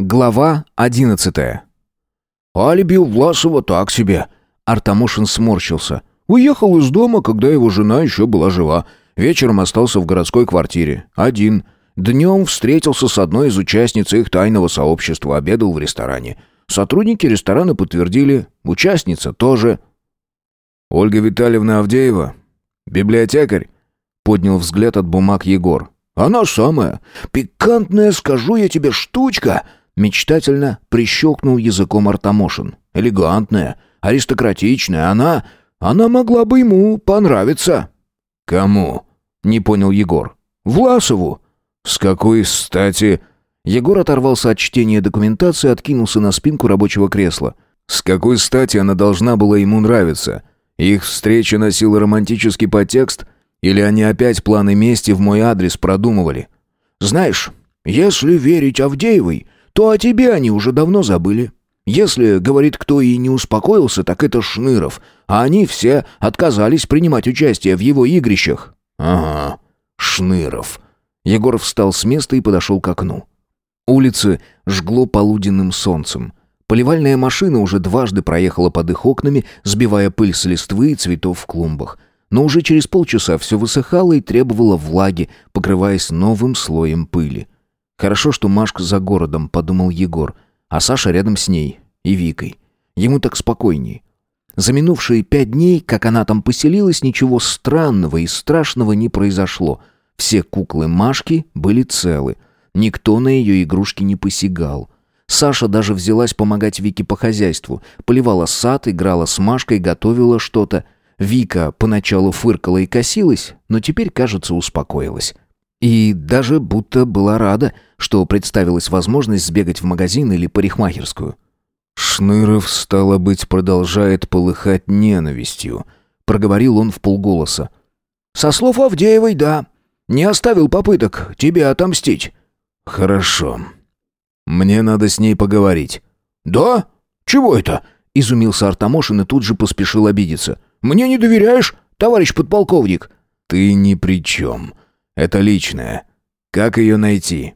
Глава одиннадцатая. «Алиби у Власова так себе». Артамошин сморщился. «Уехал из дома, когда его жена еще была жива. Вечером остался в городской квартире. Один. Днем встретился с одной из участниц их тайного сообщества, обедал в ресторане. Сотрудники ресторана подтвердили, участница тоже». «Ольга Витальевна Авдеева? Библиотекарь?» Поднял взгляд от бумаг Егор. «Она самая. Пикантная, скажу я тебе, штучка!» Мечтательно прищелкнул языком Артамошин. «Элегантная, аристократичная. Она... Она могла бы ему понравиться». «Кому?» — не понял Егор. «Власову». «С какой стати...» Егор оторвался от чтения документации откинулся на спинку рабочего кресла. «С какой стати она должна была ему нравиться? Их встреча носила романтический подтекст — или они опять планы мести в мой адрес продумывали? Знаешь, если верить Авдеевой, то о тебе они уже давно забыли. Если, говорит, кто и не успокоился, так это Шныров, а они все отказались принимать участие в его игрищах. Ага, Шныров. Егоров встал с места и подошел к окну. Улицы жгло полуденным солнцем. Поливальная машина уже дважды проехала под их окнами, сбивая пыль с листвы и цветов в клумбах. Но уже через полчаса все высыхало и требовало влаги, покрываясь новым слоем пыли. «Хорошо, что Машка за городом», — подумал Егор, а Саша рядом с ней и Викой. Ему так спокойней. За минувшие пять дней, как она там поселилась, ничего странного и страшного не произошло. Все куклы Машки были целы. Никто на ее игрушки не посягал. Саша даже взялась помогать Вике по хозяйству. Поливала сад, играла с Машкой, готовила что-то — Вика поначалу фыркала и косилась, но теперь, кажется, успокоилась. И даже будто была рада, что представилась возможность сбегать в магазин или парикмахерскую. «Шныров, стало быть, продолжает полыхать ненавистью», — проговорил он в полголоса. «Со слов Авдеевой, да. Не оставил попыток тебе отомстить». «Хорошо. Мне надо с ней поговорить». «Да? Чего это?» — изумился Артамошин и тут же поспешил обидеться. Мне не доверяешь, товарищ подполковник?» «Ты ни при чем. Это личное. Как ее найти?»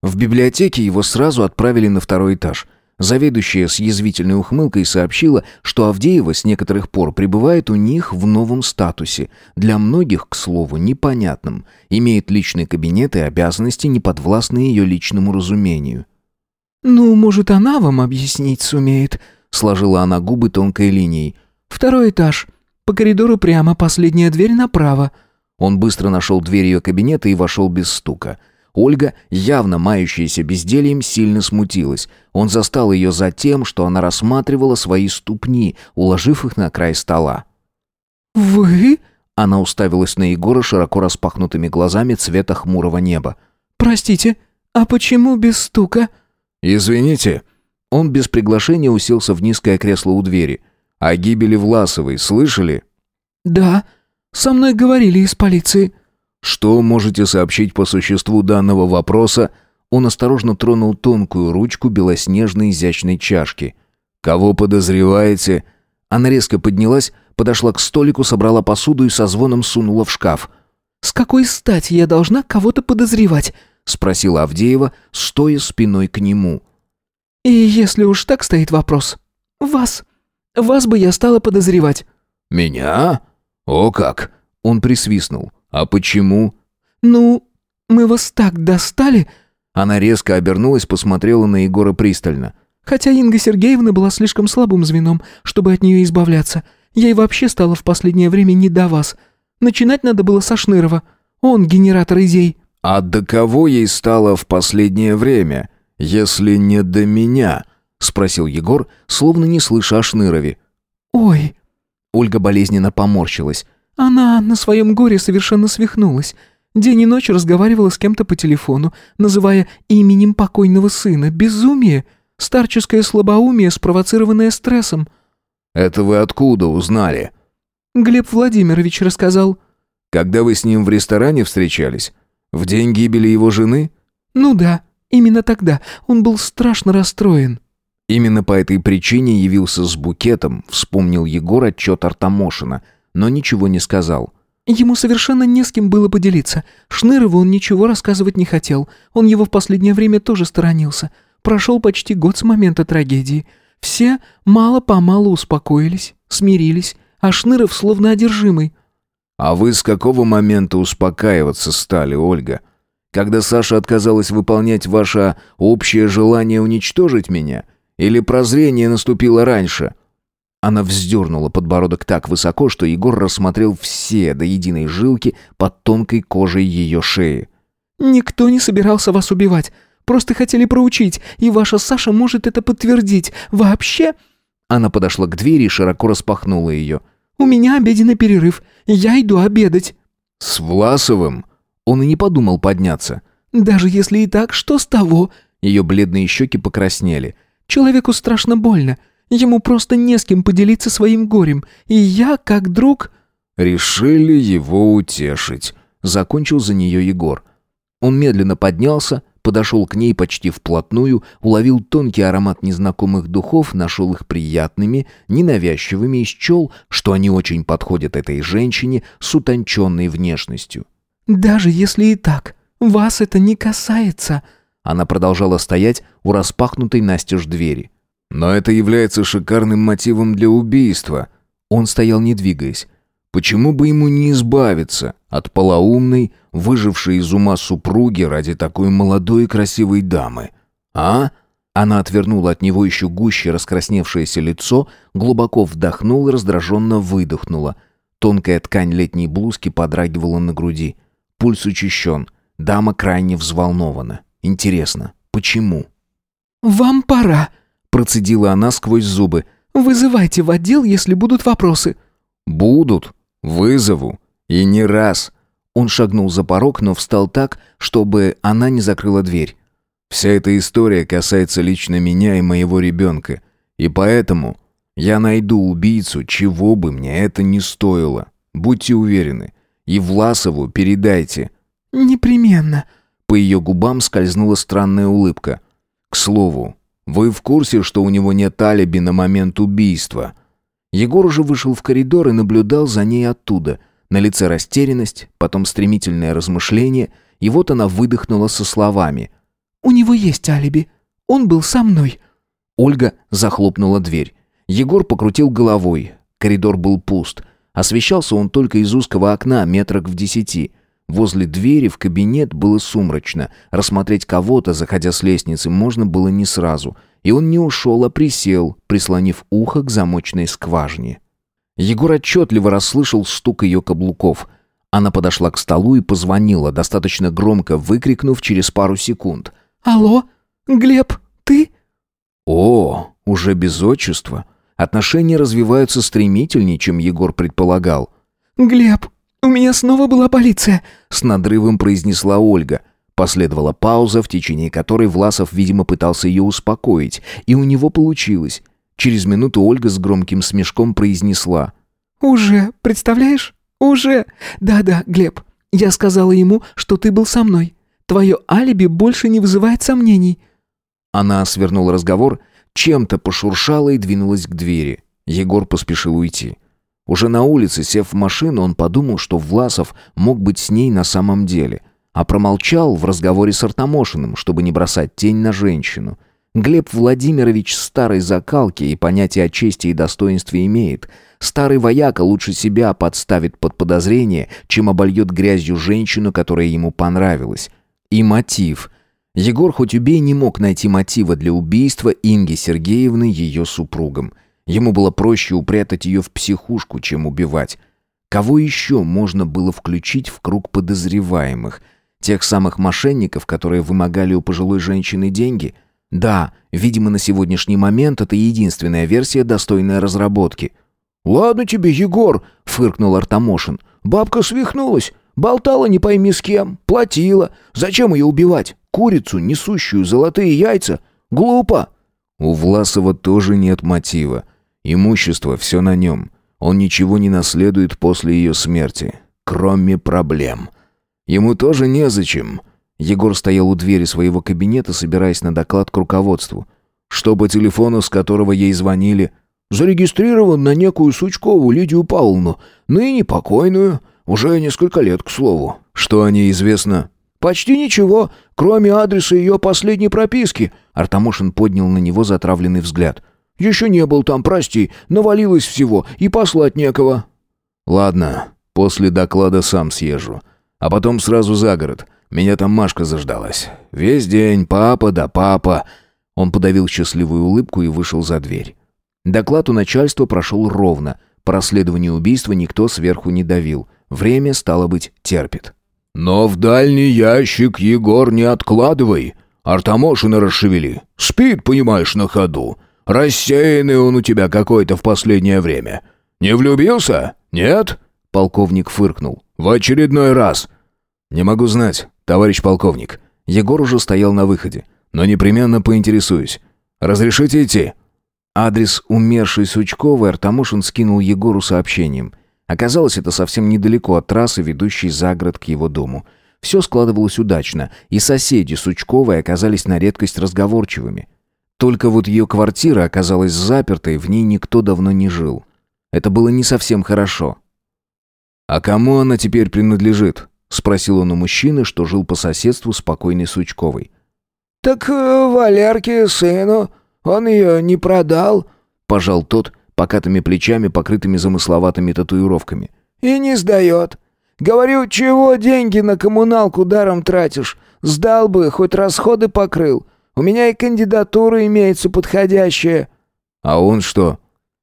В библиотеке его сразу отправили на второй этаж. Заведующая с язвительной ухмылкой сообщила, что Авдеева с некоторых пор пребывает у них в новом статусе, для многих, к слову, непонятном, имеет личный кабинет и обязанности, не подвластные ее личному разумению. «Ну, может, она вам объяснить сумеет?» — сложила она губы тонкой линией. «Второй этаж. По коридору прямо, последняя дверь направо». Он быстро нашел дверь ее кабинета и вошел без стука. Ольга, явно мающаяся бездельем, сильно смутилась. Он застал ее за тем, что она рассматривала свои ступни, уложив их на край стола. «Вы?» Она уставилась на Егора широко распахнутыми глазами цвета хмурого неба. «Простите, а почему без стука?» «Извините». Он без приглашения уселся в низкое кресло у двери. О гибели Власовой слышали? Да, со мной говорили из полиции. Что можете сообщить по существу данного вопроса? Он осторожно тронул тонкую ручку белоснежной изящной чашки. Кого подозреваете? Она резко поднялась, подошла к столику, собрала посуду и со звоном сунула в шкаф. С какой стати я должна кого-то подозревать? спросила Авдеева, стоя спиной к нему. И если уж так стоит вопрос, вас. Вас бы я стала подозревать». «Меня? О как!» Он присвистнул. «А почему?» «Ну, мы вас так достали...» Она резко обернулась, посмотрела на Егора пристально. «Хотя Инга Сергеевна была слишком слабым звеном, чтобы от нее избавляться. Ей вообще стало в последнее время не до вас. Начинать надо было со Шнырова. Он генератор идей». «А до кого ей стало в последнее время, если не до меня?» — спросил Егор, словно не слыша о Шнырове. «Ой!» Ольга болезненно поморщилась. «Она на своем горе совершенно свихнулась. День и ночь разговаривала с кем-то по телефону, называя именем покойного сына. Безумие! Старческое слабоумие, спровоцированное стрессом». «Это вы откуда узнали?» «Глеб Владимирович рассказал». «Когда вы с ним в ресторане встречались? В день гибели его жены?» «Ну да, именно тогда. Он был страшно расстроен». Именно по этой причине явился с букетом, вспомнил Егор отчет Артамошина, но ничего не сказал. Ему совершенно не с кем было поделиться. Шнырову он ничего рассказывать не хотел. Он его в последнее время тоже сторонился. Прошел почти год с момента трагедии. Все мало-помалу успокоились, смирились, а Шныров словно одержимый. «А вы с какого момента успокаиваться стали, Ольга? Когда Саша отказалась выполнять ваше общее желание уничтожить меня? Или прозрение наступило раньше?» Она вздернула подбородок так высоко, что Егор рассмотрел все до единой жилки под тонкой кожей ее шеи. «Никто не собирался вас убивать. Просто хотели проучить, и ваша Саша может это подтвердить. Вообще...» Она подошла к двери и широко распахнула ее. «У меня обеденный перерыв. Я иду обедать». «С Власовым?» Он и не подумал подняться. «Даже если и так, что с того?» Ее бледные щеки покраснели. «Человеку страшно больно. Ему просто не с кем поделиться своим горем. И я, как друг...» «Решили его утешить», — закончил за нее Егор. Он медленно поднялся, подошел к ней почти вплотную, уловил тонкий аромат незнакомых духов, нашел их приятными, ненавязчивыми и счел, что они очень подходят этой женщине с утонченной внешностью. «Даже если и так, вас это не касается», она продолжала стоять у распахнутой настежь двери. «Но это является шикарным мотивом для убийства». Он стоял не двигаясь. Почему бы ему не избавиться от полоумной, выжившей из ума супруги ради такой молодой и красивой дамы? А? Она отвернула от него еще гуще раскрасневшееся лицо, глубоко вдохнула и раздраженно выдохнула. Тонкая ткань летней блузки подрагивала на груди. Пульс учащен. Дама крайне взволнована. Интересно, почему? «Вам пора», — процедила она сквозь зубы. «Вызывайте в отдел, если будут вопросы». «Будут», «Вызову. И не раз». Он шагнул за порог, но встал так, чтобы она не закрыла дверь. «Вся эта история касается лично меня и моего ребенка. И поэтому я найду убийцу, чего бы мне это ни стоило. Будьте уверены. И Власову передайте». «Непременно». По ее губам скользнула странная улыбка. «К слову, вы в курсе, что у него нет алиби на момент убийства?» Егор уже вышел в коридор и наблюдал за ней оттуда. На лице растерянность, потом стремительное размышление, и вот она выдохнула со словами. «У него есть алиби. Он был со мной». Ольга захлопнула дверь. Егор покрутил головой. Коридор был пуст. Освещался он только из узкого окна, метрах в десяти. Возле двери в кабинет было сумрачно. Рассмотреть кого-то, заходя с лестницы, можно было не сразу — и он не ушел, а присел, прислонив ухо к замочной скважине. Егор отчетливо расслышал стук ее каблуков. Она подошла к столу и позвонила, достаточно громко выкрикнув через пару секунд. «Алло, Глеб, ты?» «О, уже без отчества. Отношения развиваются стремительнее, чем Егор предполагал». «Глеб, у меня снова была полиция», — с надрывом произнесла Ольга. Последовала пауза, в течение которой Власов, видимо, пытался ее успокоить, и у него получилось. Через минуту Ольга с громким смешком произнесла. «Уже, представляешь? Уже. Да-да, Глеб, я сказала ему, что ты был со мной. Твое алиби больше не вызывает сомнений». Она свернула разговор, чем-то пошуршала и двинулась к двери. Егор поспешил уйти. Уже на улице, сев в машину, он подумал, что Власов мог быть с ней на самом деле а промолчал в разговоре с Артамошиным, чтобы не бросать тень на женщину. Глеб Владимирович старой закалки и понятия о чести и достоинстве имеет. Старый вояка лучше себя подставит под подозрение, чем обольет грязью женщину, которая ему понравилась. И мотив. Егор хоть убей не мог найти мотива для убийства Инги Сергеевны ее супругом. Ему было проще упрятать ее в психушку, чем убивать. Кого еще можно было включить в круг подозреваемых – Тех самых мошенников, которые вымогали у пожилой женщины деньги? Да, видимо, на сегодняшний момент это единственная версия, достойная разработки. «Ладно тебе, Егор», — фыркнул Артамошин. «Бабка свихнулась. Болтала не пойми с кем. Платила. Зачем ее убивать? Курицу, несущую золотые яйца? Глупо». У Власова тоже нет мотива. Имущество все на нем. Он ничего не наследует после ее смерти. Кроме проблем. Ему тоже незачем. Егор стоял у двери своего кабинета, собираясь на доклад к руководству. Что по телефону, с которого ей звонили? Зарегистрирован на некую Сучкову Лидию Павловну, ныне покойную, уже несколько лет, к слову. Что о ней известно? «Почти ничего, кроме адреса ее последней прописки». Артамошин поднял на него затравленный взгляд. «Еще не был там, прости, навалилось всего, и послать некого». «Ладно, после доклада сам съезжу. А потом сразу за город. Меня там Машка заждалась. Весь день папа да папа». Он подавил счастливую улыбку и вышел за дверь. Доклад у начальства прошел ровно. По расследованию убийства никто сверху не давил. Время, стало быть, терпит. «Но в дальний ящик, Егор, не откладывай. Артамошина расшевели. Спит, понимаешь, на ходу. Рассеянный он у тебя какой-то в последнее время. Не влюбился? Нет?» Полковник фыркнул. «В очередной раз». «Не могу знать, товарищ полковник». Егор уже стоял на выходе. «Но непременно поинтересуюсь. Разрешите идти?» Адрес умершей Сучковой Артамошин скинул Егору сообщением. Оказалось, это совсем недалеко от трассы, ведущей за город к его дому. Все складывалось удачно, и соседи Сучковой оказались на редкость разговорчивыми. Только вот ее квартира оказалась запертой, в ней никто давно не жил. Это было не совсем хорошо. «А кому она теперь принадлежит?» — спросил он у мужчины, что жил по соседству с покойной Сучковой. «Так э, Валерке, сыну», он ее не продал?» Пожал тот, покатыми плечами, покрытыми замысловатыми татуировками. «И не сдает. Говорю, чего деньги на коммуналку даром тратишь? Сдал бы, хоть расходы покрыл. У меня и кандидатура имеется подходящая». «А он что?»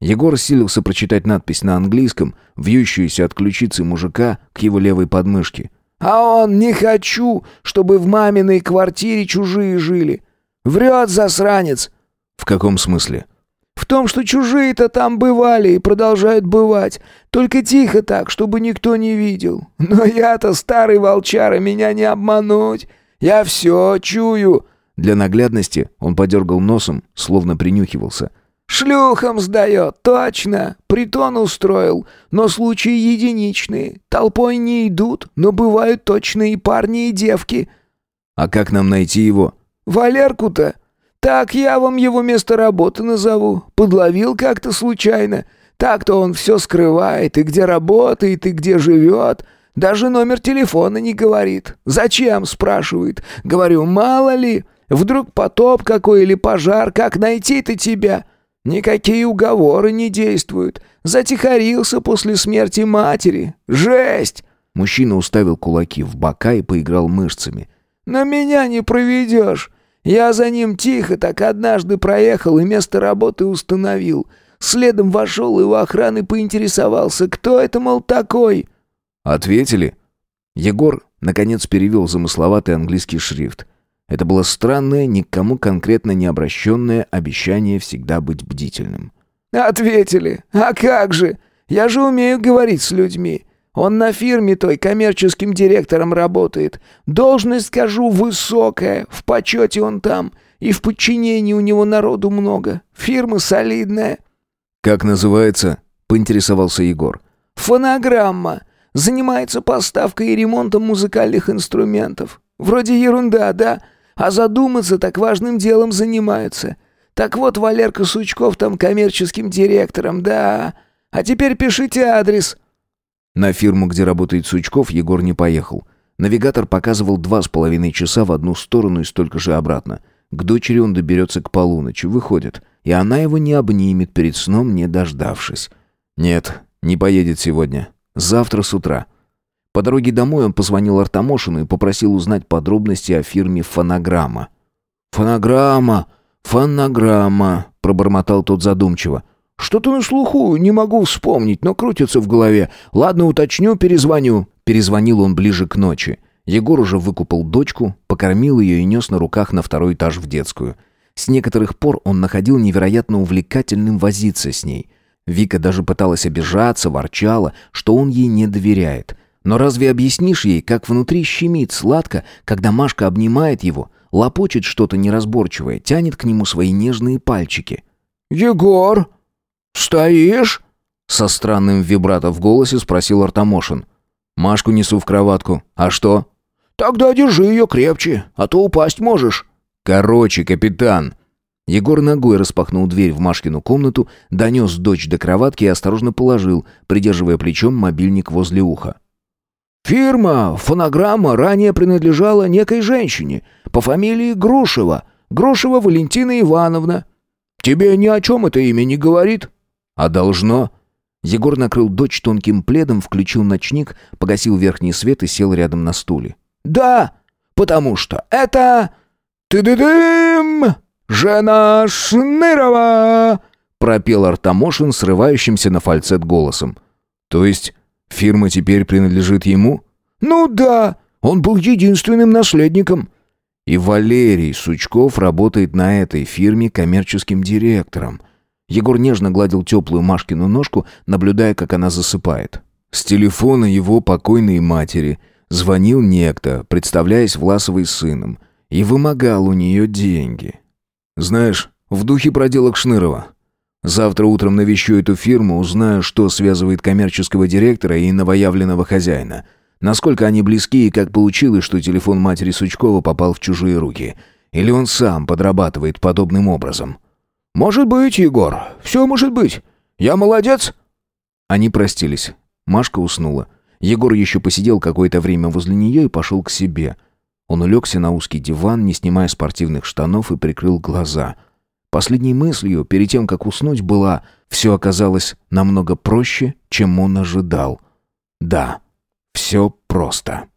Егор силился прочитать надпись на английском, вьющуюся от ключицы мужика к его левой подмышке. «А он не хочу, чтобы в маминой квартире чужие жили. Врет засранец. «В каком смысле?» «В том, что чужие-то там бывали и продолжают бывать. Только тихо так, чтобы никто не видел. Но я-то старый волчара, меня не обмануть. Я все чую». Для наглядности он подергал носом, словно принюхивался. «Шлюхам сдает, точно. Притон устроил. Но случаи единичные. Толпой не идут, но бывают точно и парни, и девки». «А как нам найти его?» «Валерку-то? «Так я вам его место работы назову. Подловил как-то случайно. Так-то он все скрывает, и где работает, и где живет. Даже номер телефона не говорит. «Зачем?» — спрашивает. Говорю, мало ли. Вдруг потоп какой или пожар, как найти-то тебя? Никакие уговоры не действуют. Затихарился после смерти матери. Жесть!» Мужчина уставил кулаки в бока и поиграл мышцами. «На меня не проведешь. Я за ним тихо так однажды проехал и место работы установил. Следом вошел и у охраны поинтересовался, кто это, мол, такой. Ответили. Егор, наконец, перевел замысловатый английский шрифт. Это было странное, никому конкретно не обращенное обещание всегда быть бдительным. «Ответили. А как же? Я же умею говорить с людьми. Он на фирме той коммерческим директором работает. Должность, скажу, высокая. В почете он там. И в подчинении у него народу много. Фирма солидная». «Как называется?» — поинтересовался Егор. «Фонограмма. Занимается поставкой и ремонтом музыкальных инструментов. Вроде ерунда, да? А задуматься так важным делом занимаются. Так вот, Валерка Сучков там коммерческим директором, да. А теперь пишите адрес». На фирму, где работает Сучков, Егор не поехал. Навигатор показывал два с половиной часа в одну сторону и столько же обратно. К дочери он доберется к полуночи, выходит. И она его не обнимет перед сном, не дождавшись. Нет, не поедет сегодня. Завтра с утра. По дороге домой он позвонил Артамошину и попросил узнать подробности о фирме «Фонограмма». «Фонограмма! Фонограмма!» — пробормотал тот задумчиво. Что-то на слуху, не могу вспомнить, но крутится в голове. Ладно, уточню, перезвоню». Перезвонил он ближе к ночи. Егор уже выкупал дочку, покормил ее и нес на руках на второй этаж в детскую. С некоторых пор он находил невероятно увлекательным возиться с ней. Вика даже пыталась обижаться, ворчала, что он ей не доверяет. Но разве объяснишь ей, как внутри щемит сладко, когда Машка обнимает его, лопочет что-то неразборчивое, тянет к нему свои нежные пальчики? «Егор!» «Стоишь?» Со странным вибрато в голосе спросил Артамошин. «Машку несу в кроватку. А что?» «Тогда держи ее крепче, а то упасть можешь». «Короче, капитан». Егор ногой распахнул дверь в Машкину комнату, донес дочь до кроватки и осторожно положил, придерживая плечом мобильник возле уха. Фирма, фонограмма ранее принадлежала некой женщине по фамилии Грушева. Грушева Валентина Ивановна. Тебе ни о чем это имя не говорит? А должно. Егор накрыл дочь тонким пледом, включил ночник, погасил верхний свет и сел рядом на стуле. Да, потому что это... Ты-ды-дым! Жена Шнырова! пропел Артамошин срывающимся на фальцет голосом. То есть фирма теперь принадлежит ему? Ну да, он был единственным наследником. И Валерий Сучков работает на этой фирме коммерческим директором. Егор нежно гладил теплую Машкину ножку, наблюдая, как она засыпает. С телефона его покойной матери звонил некто, представляясь Власовой сыном, и вымогал у нее деньги. Знаешь, в духе проделок Шнырова. Завтра утром навещу эту фирму, узнаю, что связывает коммерческого директора и новоявленного хозяина. Насколько они близки и как получилось, что телефон матери Сучкова попал в чужие руки. Или он сам подрабатывает подобным образом. «Может быть, Егор, все может быть. Я молодец». Они простились. Машка уснула. Егор еще посидел какое-то время возле нее и пошел к себе. Он улегся на узкий диван, не снимая спортивных штанов, и прикрыл глаза – Последней мыслью, перед тем, как уснуть, была «все оказалось намного проще, чем он ожидал». Да, все просто.